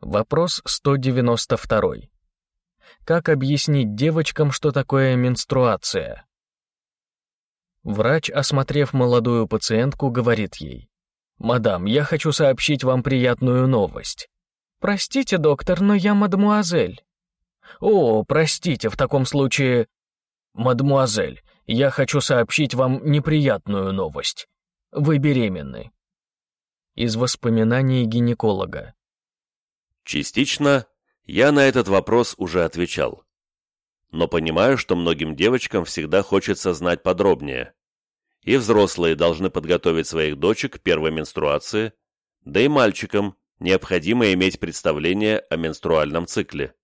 Вопрос 192. Как объяснить девочкам, что такое менструация? Врач, осмотрев молодую пациентку, говорит ей, «Мадам, я хочу сообщить вам приятную новость». «Простите, доктор, но я мадмуазель». «О, простите, в таком случае...» «Мадмуазель, я хочу сообщить вам неприятную новость. Вы беременны». Из воспоминаний гинеколога. Частично я на этот вопрос уже отвечал. Но понимаю, что многим девочкам всегда хочется знать подробнее. И взрослые должны подготовить своих дочек к первой менструации, да и мальчикам необходимо иметь представление о менструальном цикле.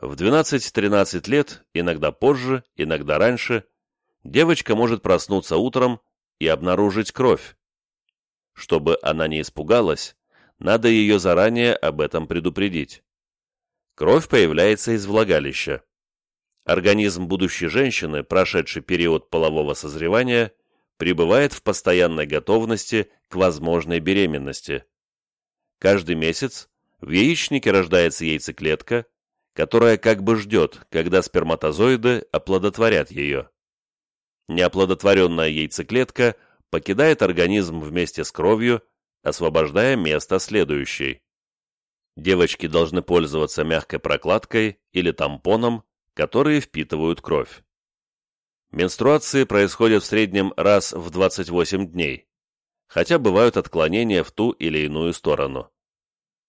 В 12-13 лет, иногда позже, иногда раньше, девочка может проснуться утром и обнаружить кровь. Чтобы она не испугалась, надо ее заранее об этом предупредить. Кровь появляется из влагалища. Организм будущей женщины, прошедший период полового созревания, пребывает в постоянной готовности к возможной беременности. Каждый месяц в яичнике рождается яйцеклетка, которая как бы ждет, когда сперматозоиды оплодотворят ее. Неоплодотворенная яйцеклетка покидает организм вместе с кровью, освобождая место следующей. Девочки должны пользоваться мягкой прокладкой или тампоном, которые впитывают кровь. Менструации происходят в среднем раз в 28 дней, хотя бывают отклонения в ту или иную сторону.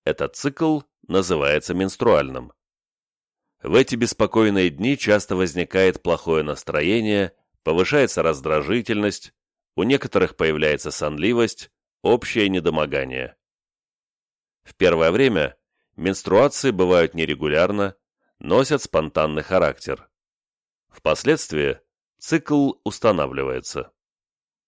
Этот цикл называется менструальным. В эти беспокойные дни часто возникает плохое настроение, повышается раздражительность, у некоторых появляется сонливость, общее недомогание. В первое время менструации бывают нерегулярно, носят спонтанный характер. Впоследствии цикл устанавливается.